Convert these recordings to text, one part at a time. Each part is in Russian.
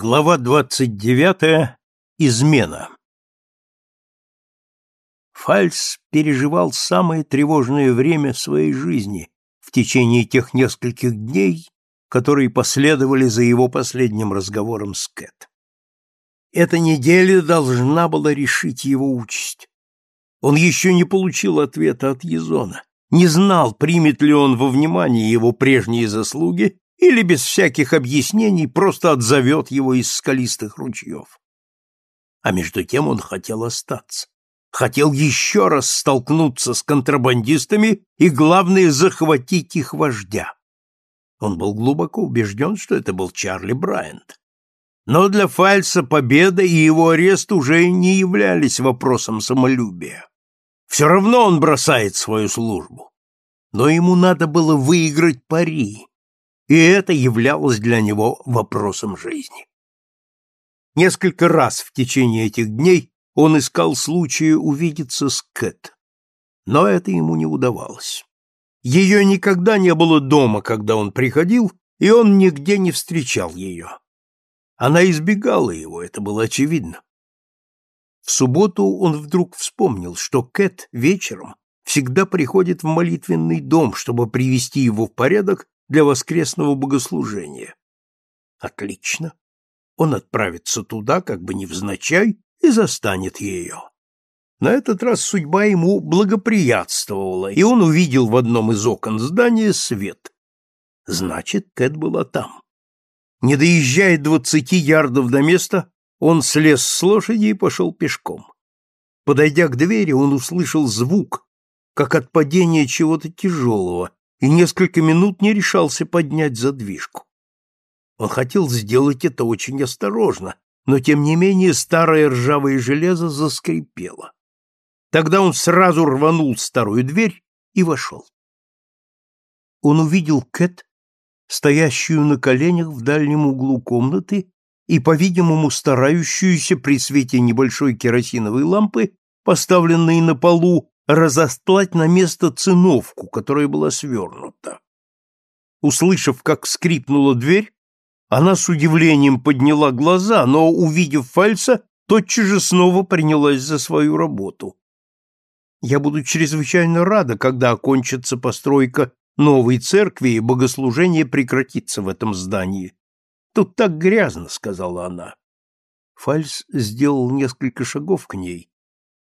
Глава двадцать девятая. Измена. Фальс переживал самое тревожное время своей жизни в течение тех нескольких дней, которые последовали за его последним разговором с Кэт. Эта неделя должна была решить его участь. Он еще не получил ответа от Езона, не знал, примет ли он во внимание его прежние заслуги или без всяких объяснений просто отзовет его из скалистых ручьев. А между тем он хотел остаться. Хотел еще раз столкнуться с контрабандистами и, главное, захватить их вождя. Он был глубоко убежден, что это был Чарли Брайант. Но для Фальса победа и его арест уже не являлись вопросом самолюбия. Все равно он бросает свою службу. Но ему надо было выиграть пари, и это являлось для него вопросом жизни. Несколько раз в течение этих дней он искал случая увидеться с Кэт, но это ему не удавалось. Ее никогда не было дома, когда он приходил, и он нигде не встречал ее. Она избегала его, это было очевидно. В субботу он вдруг вспомнил, что Кэт вечером всегда приходит в молитвенный дом, чтобы привести его в порядок для воскресного богослужения. Отлично. Он отправится туда, как бы невзначай, и застанет ее. На этот раз судьба ему благоприятствовала, и он увидел в одном из окон здания свет. Значит, Кэт была там. Не доезжая двадцати ярдов до места, он слез с лошади и пошел пешком. Подойдя к двери, он услышал звук, как от падения чего-то тяжелого, и несколько минут не решался поднять задвижку. Он хотел сделать это очень осторожно, но тем не менее старое ржавое железо заскрипело. Тогда он сразу рванул старую дверь и вошел. Он увидел Кэт, стоящую на коленях в дальнем углу комнаты и, по-видимому, старающуюся при свете небольшой керосиновой лампы, поставленной на полу, разостлать на место циновку, которая была свернута. Услышав, как скрипнула дверь, она с удивлением подняла глаза, но, увидев Фальса, тотчас же снова принялась за свою работу. «Я буду чрезвычайно рада, когда окончится постройка новой церкви и богослужение прекратится в этом здании. Тут так грязно», — сказала она. Фальс сделал несколько шагов к ней,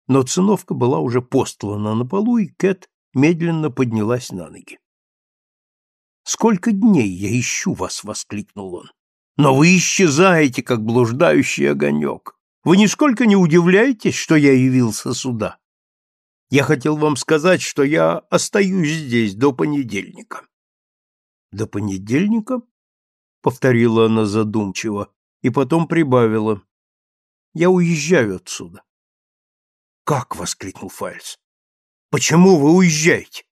но циновка была уже постлана на полу, и Кэт медленно поднялась на ноги. «Сколько дней я ищу вас!» — воскликнул он. «Но вы исчезаете, как блуждающий огонек. Вы нисколько не удивляетесь, что я явился сюда? Я хотел вам сказать, что я остаюсь здесь до понедельника». «До понедельника?» — повторила она задумчиво и потом прибавила. «Я уезжаю отсюда. Как? воскликнул Фальц. Почему вы уезжаете?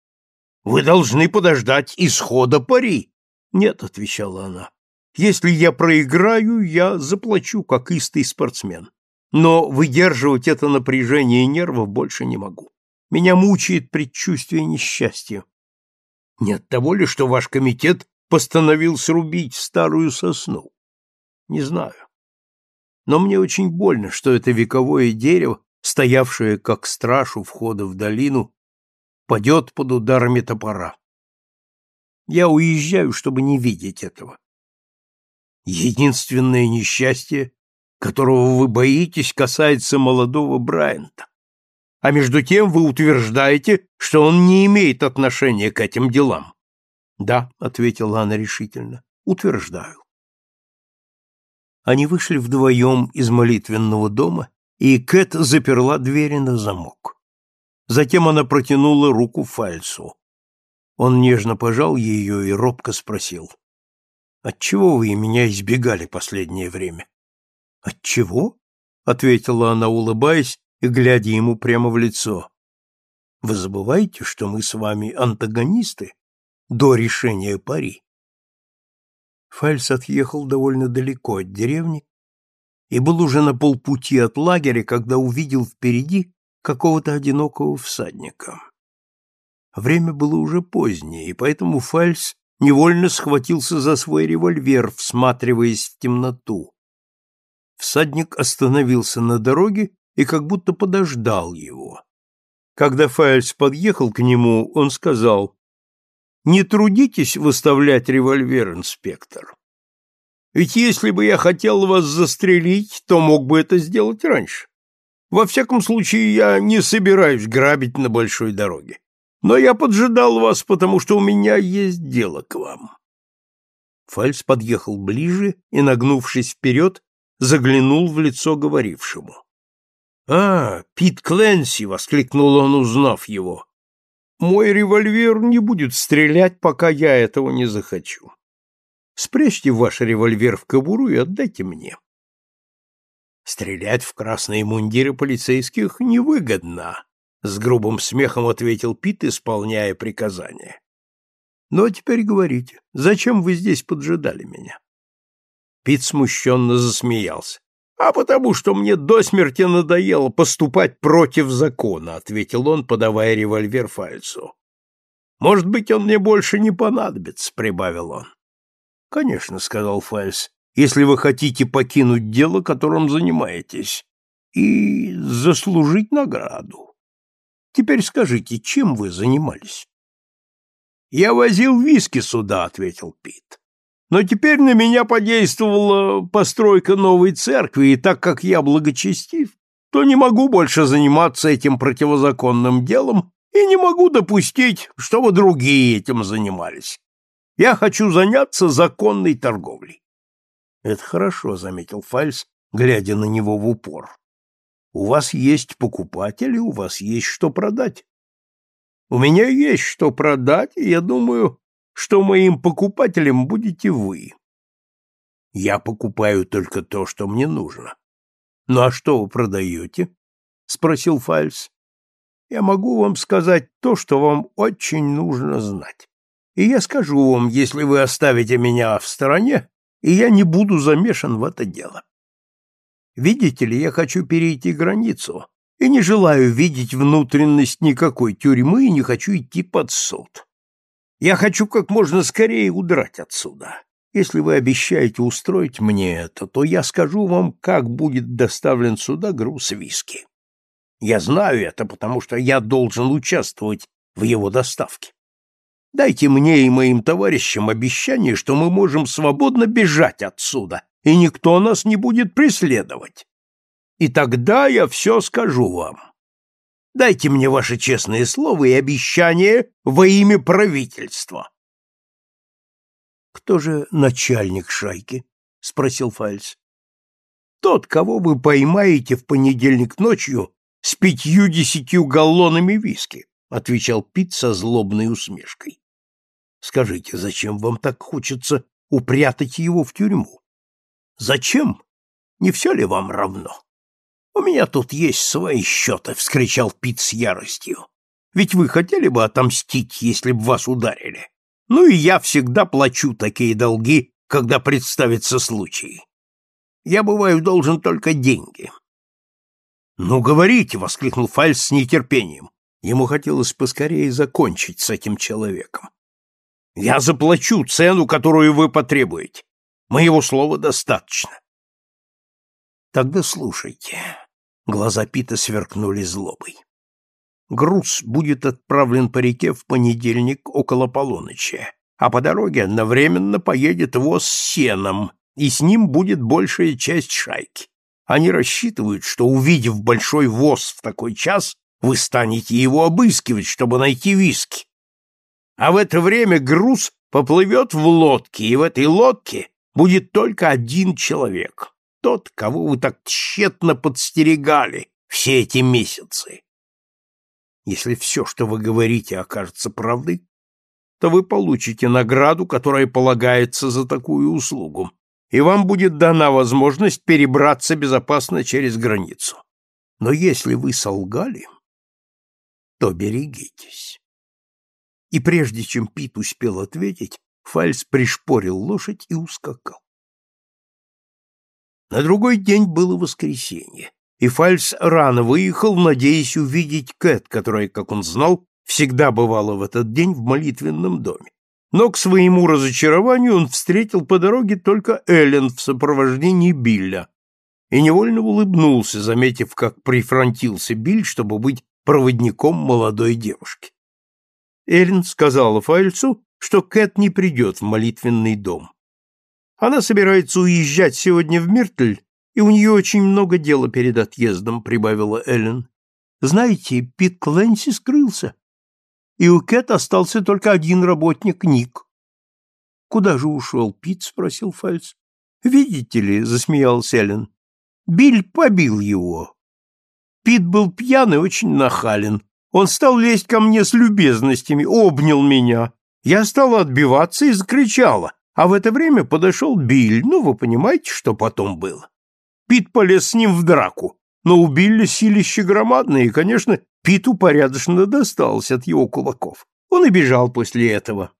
Вы должны подождать исхода пари. Нет, отвечала она. Если я проиграю, я заплачу, как истый спортсмен. Но выдерживать это напряжение нервов больше не могу. Меня мучает предчувствие несчастья. Не от того ли, что ваш комитет постановил срубить старую сосну? Не знаю. Но мне очень больно, что это вековое дерево стоявшая как страж у входа в долину, падет под ударами топора. Я уезжаю, чтобы не видеть этого. Единственное несчастье, которого вы боитесь, касается молодого Брайанта. А между тем вы утверждаете, что он не имеет отношения к этим делам. Да, ответила она решительно. Утверждаю. Они вышли вдвоем из молитвенного дома и Кэт заперла двери на замок. Затем она протянула руку Фальсу. Он нежно пожал ее и робко спросил. «Отчего вы меня избегали последнее время?» «Отчего?» — ответила она, улыбаясь и глядя ему прямо в лицо. «Вы забываете, что мы с вами антагонисты до решения пари?» Фальс отъехал довольно далеко от деревни и был уже на полпути от лагеря, когда увидел впереди какого-то одинокого всадника. Время было уже позднее, и поэтому Фальс невольно схватился за свой револьвер, всматриваясь в темноту. Всадник остановился на дороге и как будто подождал его. Когда Файльс подъехал к нему, он сказал, «Не трудитесь выставлять револьвер, инспектор. Ведь если бы я хотел вас застрелить, то мог бы это сделать раньше. Во всяком случае, я не собираюсь грабить на большой дороге. Но я поджидал вас, потому что у меня есть дело к вам. Фальс подъехал ближе и, нагнувшись вперед, заглянул в лицо говорившему. «А, Пит Кленси!» — воскликнул он, узнав его. «Мой револьвер не будет стрелять, пока я этого не захочу. Спрячьте ваш револьвер в кобуру и отдайте мне. Стрелять в красные мундиры полицейских невыгодно, с грубым смехом ответил Пит, исполняя приказание. Ну а теперь говорите, зачем вы здесь поджидали меня? Пит смущенно засмеялся. А потому что мне до смерти надоело поступать против закона, ответил он, подавая револьвер Фальцу. Может быть, он мне больше не понадобится, прибавил он. Конечно, сказал Фальс, если вы хотите покинуть дело, которым занимаетесь, и заслужить награду. Теперь скажите, чем вы занимались? Я возил виски сюда, ответил Пит. Но теперь на меня подействовала постройка новой церкви, и так как я благочестив, то не могу больше заниматься этим противозаконным делом и не могу допустить, чтобы другие этим занимались. Я хочу заняться законной торговлей. Это хорошо, заметил Фальс, глядя на него в упор. У вас есть покупатели, у вас есть что продать. У меня есть что продать, и я думаю, что моим покупателем будете вы. Я покупаю только то, что мне нужно. Ну а что вы продаете? спросил Фальс. Я могу вам сказать то, что вам очень нужно знать и я скажу вам, если вы оставите меня в стороне, и я не буду замешан в это дело. Видите ли, я хочу перейти границу и не желаю видеть внутренность никакой тюрьмы и не хочу идти под суд. Я хочу как можно скорее удрать отсюда. Если вы обещаете устроить мне это, то я скажу вам, как будет доставлен сюда груз виски. Я знаю это, потому что я должен участвовать в его доставке. Дайте мне и моим товарищам обещание, что мы можем свободно бежать отсюда, и никто нас не будет преследовать. И тогда я все скажу вам. Дайте мне ваше честное слово и обещание во имя правительства. Кто же начальник шайки? спросил Фальц. Тот, кого вы поймаете в понедельник ночью с пятью-десятью галлонами виски, отвечал Пит со злобной усмешкой. Скажите, зачем вам так хочется упрятать его в тюрьму? Зачем? Не все ли вам равно? У меня тут есть свои счеты, — вскричал Пит с яростью. Ведь вы хотели бы отомстить, если бы вас ударили. Ну и я всегда плачу такие долги, когда представится случай. Я бываю должен только деньги. Ну, говорите, — воскликнул Фальс с нетерпением. Ему хотелось поскорее закончить с этим человеком. Я заплачу цену, которую вы потребуете. Моего слова достаточно. Тогда слушайте. Глаза Пита сверкнули злобой. Груз будет отправлен по реке в понедельник около полуночи, а по дороге одновременно поедет воз с сеном, и с ним будет большая часть шайки. Они рассчитывают, что, увидев большой воз в такой час, вы станете его обыскивать, чтобы найти виски а в это время груз поплывет в лодке, и в этой лодке будет только один человек, тот, кого вы так тщетно подстерегали все эти месяцы. Если все, что вы говорите, окажется правдой, то вы получите награду, которая полагается за такую услугу, и вам будет дана возможность перебраться безопасно через границу. Но если вы солгали, то берегитесь и прежде чем Пит успел ответить, Фальс пришпорил лошадь и ускакал. На другой день было воскресенье, и Фальс рано выехал, надеясь увидеть Кэт, которая, как он знал, всегда бывала в этот день в молитвенном доме. Но к своему разочарованию он встретил по дороге только Эллен в сопровождении Билля, и невольно улыбнулся, заметив, как прифронтился Биль, чтобы быть проводником молодой девушки. Эрин сказала Файльцу, что Кэт не придет в молитвенный дом. Она собирается уезжать сегодня в Миртль, и у нее очень много дела перед отъездом, прибавила Эллен. Знаете, Пит Клэнси скрылся, и у Кэт остался только один работник Ник. Куда же ушел Пит? спросил Фальц. Видите ли, засмеялся Эллен. Биль побил его. Пит был пьян и очень нахален. Он стал лезть ко мне с любезностями, обнял меня. Я стала отбиваться и закричала, а в это время подошел Биль. Ну, вы понимаете, что потом было. Пит полез с ним в драку, но у Билля силище громадное, и, конечно, Питу порядочно досталось от его кулаков. Он и бежал после этого.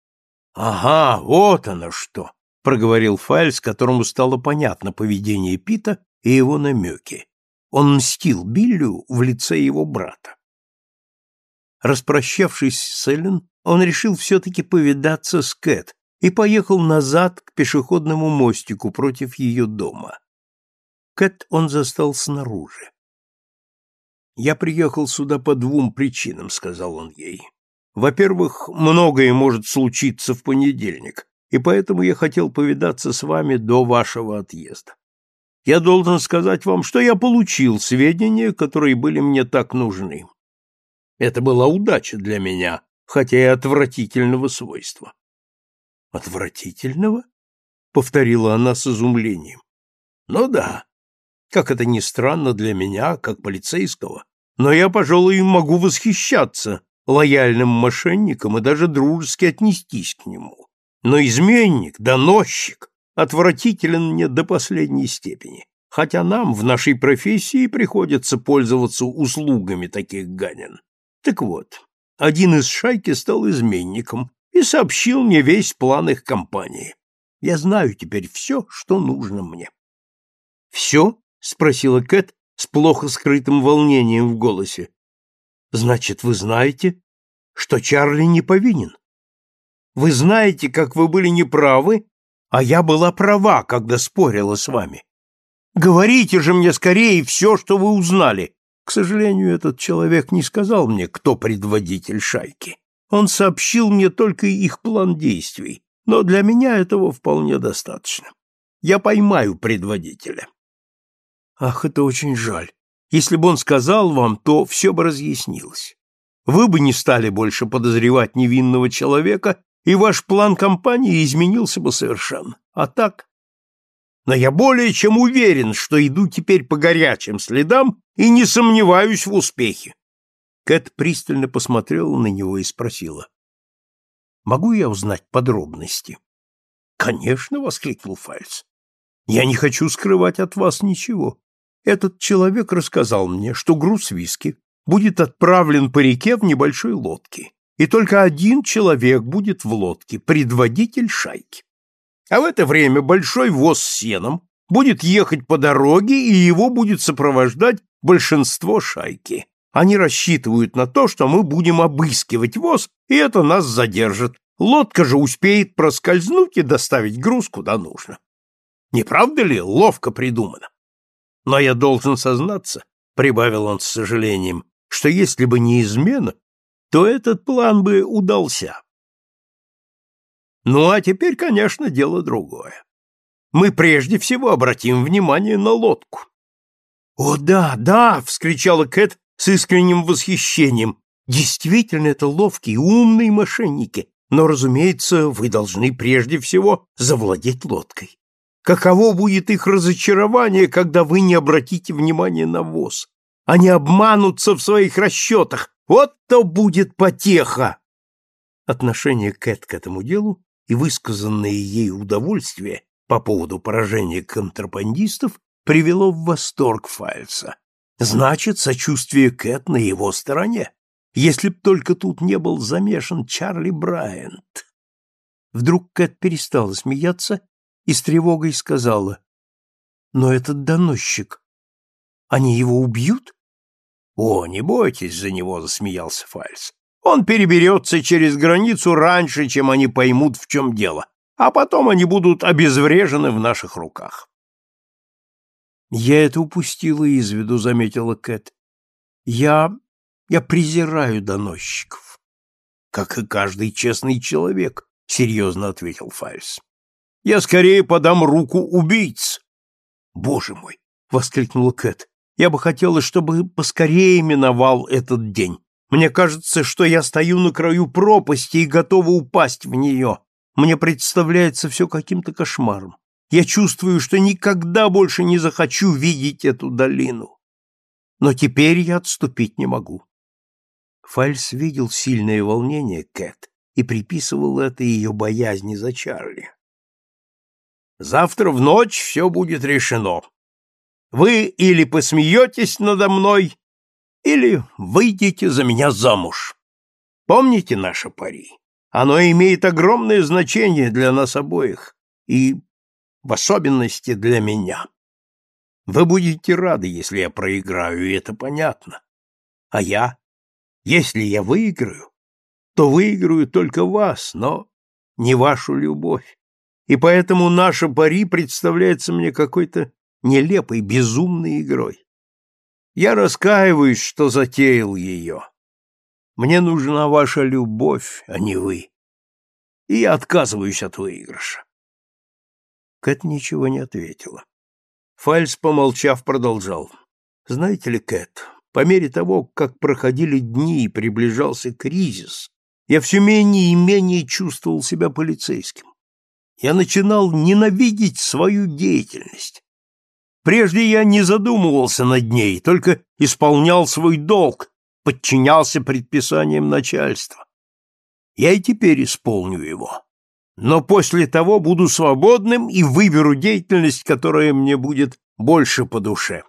— Ага, вот оно что! — проговорил Файль, которому стало понятно поведение Пита и его намеки. Он мстил Биллю в лице его брата. Распрощавшись с Эллен, он решил все-таки повидаться с Кэт и поехал назад к пешеходному мостику против ее дома. Кэт он застал снаружи. «Я приехал сюда по двум причинам», — сказал он ей. «Во-первых, многое может случиться в понедельник, и поэтому я хотел повидаться с вами до вашего отъезда. Я должен сказать вам, что я получил сведения, которые были мне так нужны. Это была удача для меня, хотя и отвратительного свойства. Отвратительного? повторила она с изумлением. Ну да. Как это ни странно для меня, как полицейского, но я, пожалуй, могу восхищаться лояльным мошенником и даже дружески отнестись к нему. Но изменник, доносчик, отвратителен мне до последней степени, хотя нам в нашей профессии приходится пользоваться услугами таких ганин. Так вот, один из шайки стал изменником и сообщил мне весь план их компании. Я знаю теперь все, что нужно мне. «Все?» — спросила Кэт с плохо скрытым волнением в голосе. «Значит, вы знаете, что Чарли не повинен? Вы знаете, как вы были неправы, а я была права, когда спорила с вами. Говорите же мне скорее все, что вы узнали, к сожалению, этот человек не сказал мне, кто предводитель шайки. Он сообщил мне только их план действий, но для меня этого вполне достаточно. Я поймаю предводителя. Ах, это очень жаль. Если бы он сказал вам, то все бы разъяснилось. Вы бы не стали больше подозревать невинного человека, и ваш план кампании изменился бы совершенно. А так но я более чем уверен, что иду теперь по горячим следам и не сомневаюсь в успехе. Кэт пристально посмотрела на него и спросила. «Могу я узнать подробности?» «Конечно!» — воскликнул Фальц. «Я не хочу скрывать от вас ничего. Этот человек рассказал мне, что груз виски будет отправлен по реке в небольшой лодке, и только один человек будет в лодке, предводитель шайки. А в это время большой воз с сеном будет ехать по дороге, и его будет сопровождать большинство шайки. Они рассчитывают на то, что мы будем обыскивать воз, и это нас задержит. Лодка же успеет проскользнуть и доставить груз куда нужно. Не правда ли ловко придумано? Но я должен сознаться, — прибавил он с сожалением, — что если бы не измена, то этот план бы удался. Ну, а теперь, конечно, дело другое. Мы прежде всего обратим внимание на лодку. «О, да, да!» — вскричала Кэт с искренним восхищением. «Действительно, это ловкие, умные мошенники, но, разумеется, вы должны прежде всего завладеть лодкой. Каково будет их разочарование, когда вы не обратите внимания на воз? Они обманутся в своих расчетах. Вот то будет потеха!» Отношение Кэт к этому делу и высказанное ей удовольствие по поводу поражения контрабандистов привело в восторг Файльса. Значит, сочувствие Кэт на его стороне, если б только тут не был замешан Чарли Брайант. Вдруг Кэт перестала смеяться и с тревогой сказала, «Но этот доносчик, они его убьют?» «О, не бойтесь за него», — засмеялся Фальс. Он переберется через границу раньше, чем они поймут, в чем дело, а потом они будут обезврежены в наших руках. Я это упустила из виду, заметила Кэт. Я... я презираю доносчиков. Как и каждый честный человек, серьезно ответил Фальс. Я скорее подам руку убийц. Боже мой, воскликнула Кэт. Я бы хотела, чтобы поскорее миновал этот день. Мне кажется, что я стою на краю пропасти и готова упасть в нее. Мне представляется все каким-то кошмаром. Я чувствую, что никогда больше не захочу видеть эту долину. Но теперь я отступить не могу. Фальс видел сильное волнение Кэт и приписывал это ее боязни за Чарли. «Завтра в ночь все будет решено. Вы или посмеетесь надо мной, или выйдете за меня замуж. Помните наше пари? Оно имеет огромное значение для нас обоих и, в особенности, для меня. Вы будете рады, если я проиграю, и это понятно. А я? Если я выиграю, то выиграю только вас, но не вашу любовь. И поэтому наша пари представляется мне какой-то нелепой, безумной игрой. Я раскаиваюсь, что затеял ее. Мне нужна ваша любовь, а не вы. И я отказываюсь от выигрыша. Кэт ничего не ответила. Фальс, помолчав, продолжал. Знаете ли, Кэт, по мере того, как проходили дни и приближался кризис, я все менее и менее чувствовал себя полицейским. Я начинал ненавидеть свою деятельность. Прежде я не задумывался над ней, только исполнял свой долг, подчинялся предписаниям начальства. Я и теперь исполню его. Но после того буду свободным и выберу деятельность, которая мне будет больше по душе.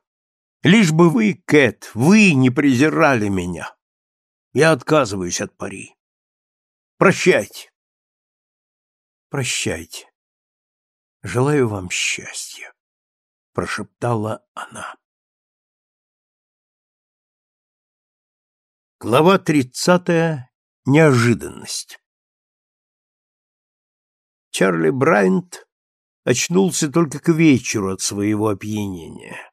Лишь бы вы, Кэт, вы не презирали меня. Я отказываюсь от пари. Прощайте. Прощайте. Желаю вам счастья, прошептала она. Глава тридцатая. Неожиданность. Чарли Брайант очнулся только к вечеру от своего опьянения.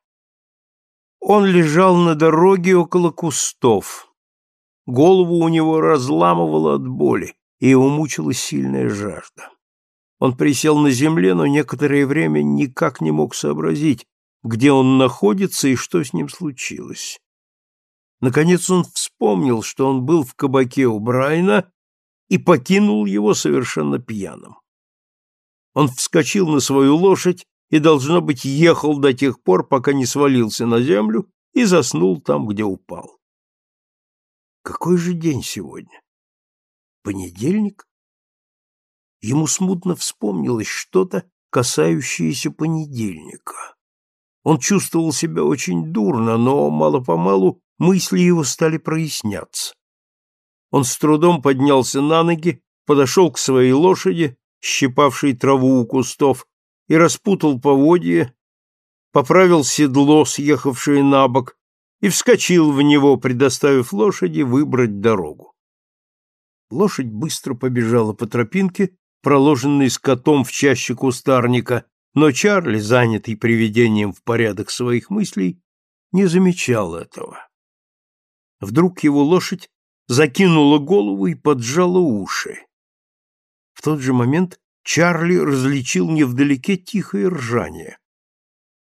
Он лежал на дороге около кустов. Голову у него разламывало от боли, и его мучила сильная жажда. Он присел на земле, но некоторое время никак не мог сообразить, где он находится и что с ним случилось. Наконец он вспомнил, что он был в кабаке у Брайна и покинул его совершенно пьяным. Он вскочил на свою лошадь и, должно быть, ехал до тех пор, пока не свалился на землю и заснул там, где упал. Какой же день сегодня? Понедельник? Ему смутно вспомнилось что-то, касающееся понедельника. Он чувствовал себя очень дурно, но мало-помалу мысли его стали проясняться. Он с трудом поднялся на ноги, подошел к своей лошади, щипавшей траву у кустов, и распутал поводья, поправил седло, съехавшее на бок, и вскочил в него, предоставив лошади выбрать дорогу. Лошадь быстро побежала по тропинке, проложенной скотом в чаще кустарника, но Чарли, занятый приведением в порядок своих мыслей, не замечал этого. Вдруг его лошадь закинула голову и поджала уши. В тот же момент Чарли различил невдалеке тихое ржание.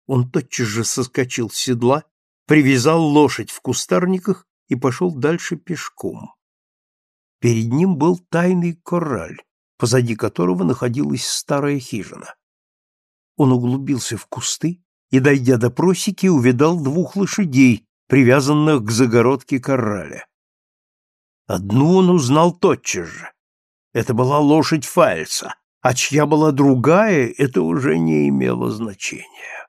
Он тотчас же соскочил с седла, привязал лошадь в кустарниках и пошел дальше пешком. Перед ним был тайный кораль, позади которого находилась старая хижина. Он углубился в кусты и, дойдя до просеки, увидал двух лошадей, привязанных к загородке кораля. Одну он узнал тотчас же. Это была лошадь Фальца, а чья была другая, это уже не имело значения.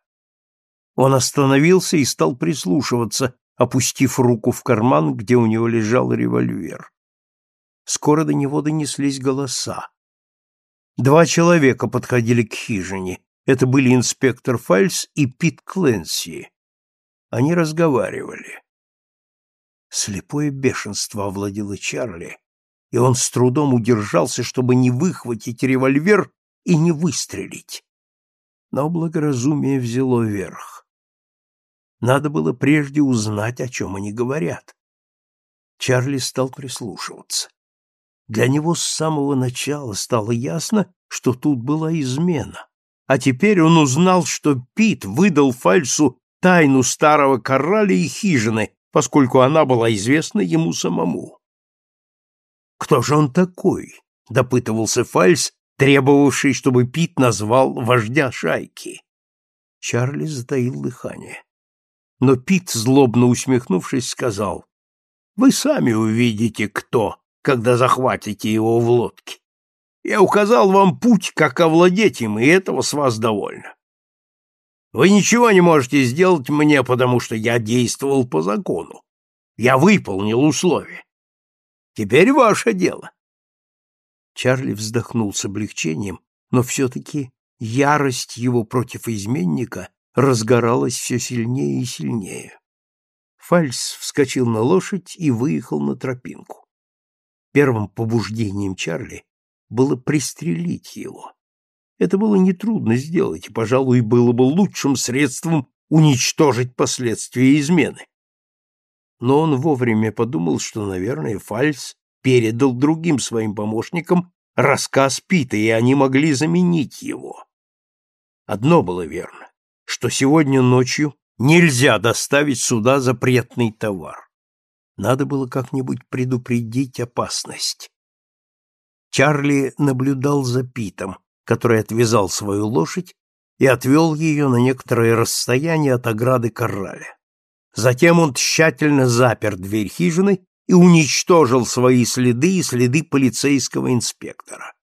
Он остановился и стал прислушиваться, опустив руку в карман, где у него лежал револьвер. Скоро до него донеслись голоса. Два человека подходили к хижине. Это были инспектор Фальс и Пит Кленси. Они разговаривали. Слепое бешенство овладело Чарли, и он с трудом удержался, чтобы не выхватить револьвер и не выстрелить. Но благоразумие взяло верх. Надо было прежде узнать, о чем они говорят. Чарли стал прислушиваться. Для него с самого начала стало ясно, что тут была измена. А теперь он узнал, что Пит выдал Фальсу тайну старого кораля и хижины, поскольку она была известна ему самому. «Кто же он такой?» — допытывался Фальс, требовавший, чтобы Пит назвал вождя шайки. Чарли затаил дыхание. Но Пит, злобно усмехнувшись, сказал, «Вы сами увидите, кто, когда захватите его в лодке. Я указал вам путь, как овладеть им, и этого с вас довольно. Вы ничего не можете сделать мне, потому что я действовал по закону. Я выполнил условия. Теперь ваше дело. Чарли вздохнул с облегчением, но все-таки ярость его против изменника разгоралась все сильнее и сильнее. Фальс вскочил на лошадь и выехал на тропинку. Первым побуждением Чарли было пристрелить его. Это было нетрудно сделать, и, пожалуй, было бы лучшим средством уничтожить последствия измены. Но он вовремя подумал, что, наверное, Фальс передал другим своим помощникам рассказ Пита, и они могли заменить его. Одно было верно, что сегодня ночью нельзя доставить сюда запретный товар. Надо было как-нибудь предупредить опасность. Чарли наблюдал за Питом, который отвязал свою лошадь и отвел ее на некоторое расстояние от ограды корраля. Затем он тщательно запер дверь хижины и уничтожил свои следы и следы полицейского инспектора.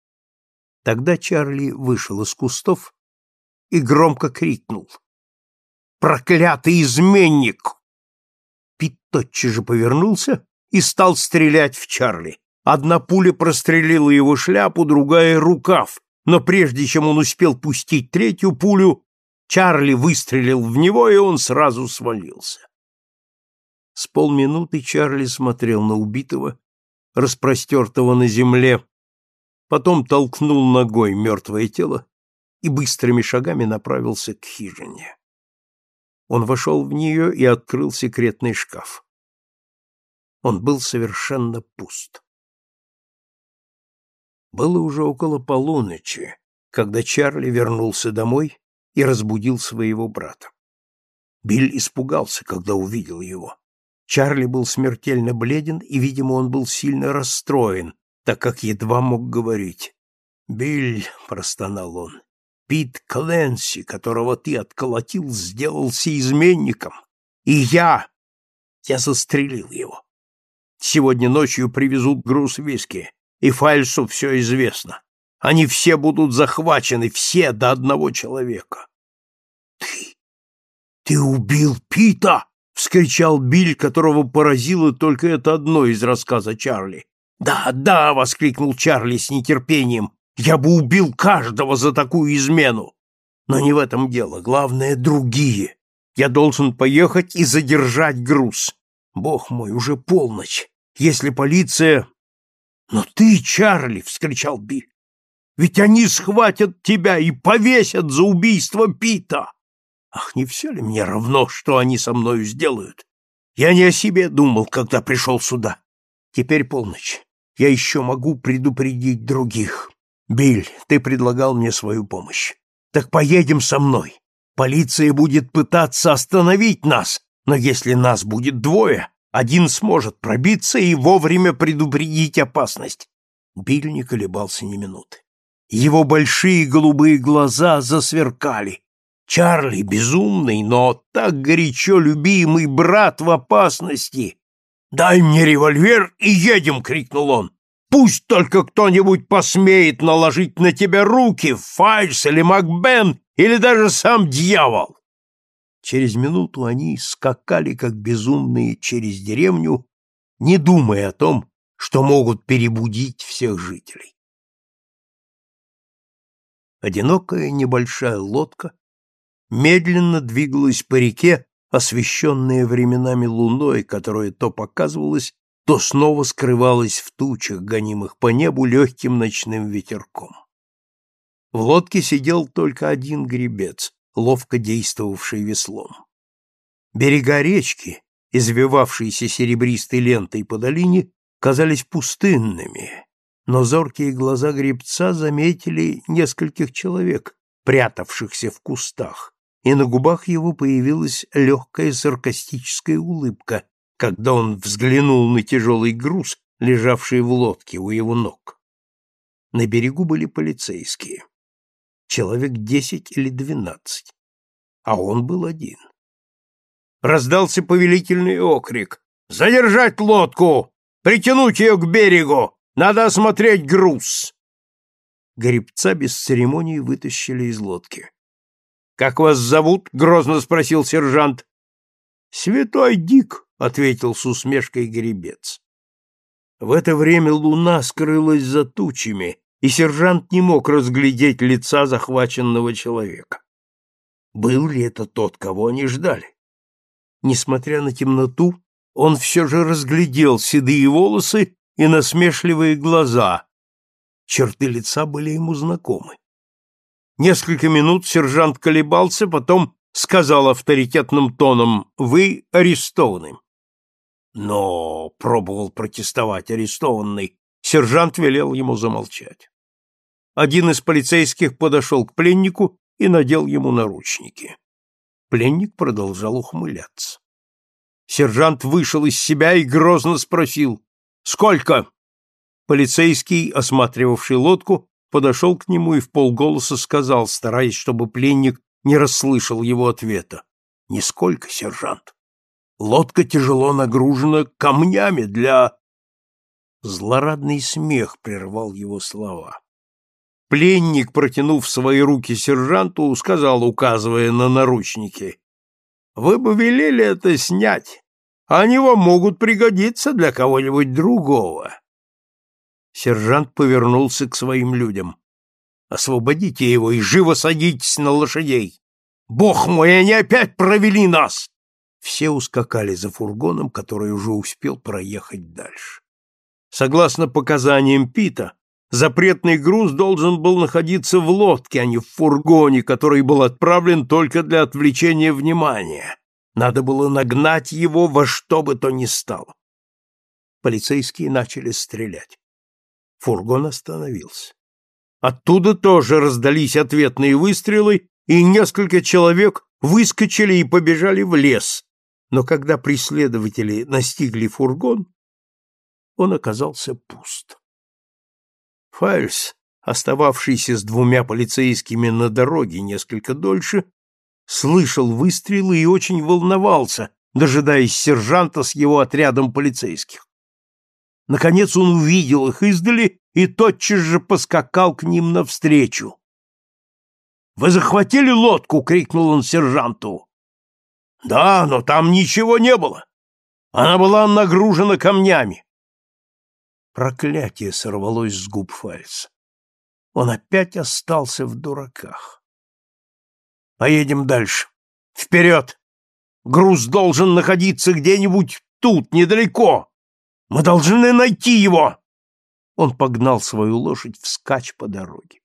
Тогда Чарли вышел из кустов и громко крикнул. «Проклятый изменник!» Пит тотчас же повернулся и стал стрелять в Чарли. Одна пуля прострелила его шляпу, другая — рукав, но прежде чем он успел пустить третью пулю, Чарли выстрелил в него, и он сразу свалился. С полминуты Чарли смотрел на убитого, распростертого на земле, потом толкнул ногой мертвое тело и быстрыми шагами направился к хижине. Он вошел в нее и открыл секретный шкаф. Он был совершенно пуст. Было уже около полуночи, когда Чарли вернулся домой и разбудил своего брата. Билл испугался, когда увидел его. Чарли был смертельно бледен, и, видимо, он был сильно расстроен, так как едва мог говорить. «Билл», — простонал он, — «Пит Кленси, которого ты отколотил, сделался изменником, и я... я застрелил его. Сегодня ночью привезут груз виски и Фальсу все известно. Они все будут захвачены, все до одного человека. — Ты... ты убил Пита? — вскричал Биль, которого поразило только это одно из рассказа Чарли. «Да, да!» — воскликнул Чарли с нетерпением. «Я бы убил каждого за такую измену! Но не в этом дело. Главное — другие. Я должен поехать и задержать груз. Бог мой, уже полночь. Если полиция... «Но ты, Чарли!» — вскричал Билл. «Ведь они схватят тебя и повесят за убийство Пита!» «Ах, не все ли мне равно, что они со мною сделают? Я не о себе думал, когда пришел сюда. Теперь полночь. Я еще могу предупредить других. Биль, ты предлагал мне свою помощь. Так поедем со мной. Полиция будет пытаться остановить нас, но если нас будет двое, один сможет пробиться и вовремя предупредить опасность. Билл не колебался ни минуты. Его большие голубые глаза засверкали. Чарли, безумный, но так горячо любимый брат в опасности. «Дай мне револьвер и едем!» — крикнул он. «Пусть только кто-нибудь посмеет наложить на тебя руки, Фальс или Макбен, или даже сам дьявол!» Через минуту они скакали, как безумные, через деревню, не думая о том, что могут перебудить всех жителей. Одинокая небольшая лодка медленно двигалась по реке, освещенная временами луной, которая то показывалась, то снова скрывалась в тучах, гонимых по небу легким ночным ветерком. В лодке сидел только один гребец, ловко действовавший веслом. Берега речки, извивавшиеся серебристой лентой по долине, казались пустынными, но зоркие глаза гребца заметили нескольких человек, прятавшихся в кустах, и на губах его появилась легкая саркастическая улыбка, когда он взглянул на тяжелый груз, лежавший в лодке у его ног. На берегу были полицейские. Человек десять или двенадцать. А он был один. Раздался повелительный окрик. «Задержать лодку! Притянуть ее к берегу! Надо осмотреть груз!» Гребца без церемонии вытащили из лодки. «Как вас зовут?» — грозно спросил сержант. «Святой Дик», — ответил с усмешкой гребец. В это время луна скрылась за тучами, и сержант не мог разглядеть лица захваченного человека. Был ли это тот, кого они ждали? Несмотря на темноту, он все же разглядел седые волосы и насмешливые глаза. Черты лица были ему знакомы. Несколько минут сержант колебался, потом сказал авторитетным тоном «Вы арестованы». Но пробовал протестовать арестованный. Сержант велел ему замолчать. Один из полицейских подошел к пленнику и надел ему наручники. Пленник продолжал ухмыляться. Сержант вышел из себя и грозно спросил «Сколько?». Полицейский, осматривавший лодку, подошел к нему и в полголоса сказал, стараясь, чтобы пленник не расслышал его ответа. «Нисколько, сержант. Лодка тяжело нагружена камнями для...» Злорадный смех прервал его слова. Пленник, протянув свои руки сержанту, сказал, указывая на наручники, «Вы бы велели это снять. Они вам могут пригодиться для кого-нибудь другого». Сержант повернулся к своим людям. «Освободите его и живо садитесь на лошадей! Бог мой, они опять провели нас!» Все ускакали за фургоном, который уже успел проехать дальше. Согласно показаниям Пита, запретный груз должен был находиться в лодке, а не в фургоне, который был отправлен только для отвлечения внимания. Надо было нагнать его во что бы то ни стало. Полицейские начали стрелять. Фургон остановился. Оттуда тоже раздались ответные выстрелы, и несколько человек выскочили и побежали в лес. Но когда преследователи настигли фургон, он оказался пуст. Фальс, остававшийся с двумя полицейскими на дороге несколько дольше, слышал выстрелы и очень волновался, дожидаясь сержанта с его отрядом полицейских. Наконец он увидел их издали и тотчас же поскакал к ним навстречу. «Вы захватили лодку?» — крикнул он сержанту. «Да, но там ничего не было. Она была нагружена камнями». Проклятие сорвалось с губ Фальца. Он опять остался в дураках. «Поедем дальше. Вперед! Груз должен находиться где-нибудь тут, недалеко!» Мы должны найти его!» Он погнал свою лошадь вскачь по дороге.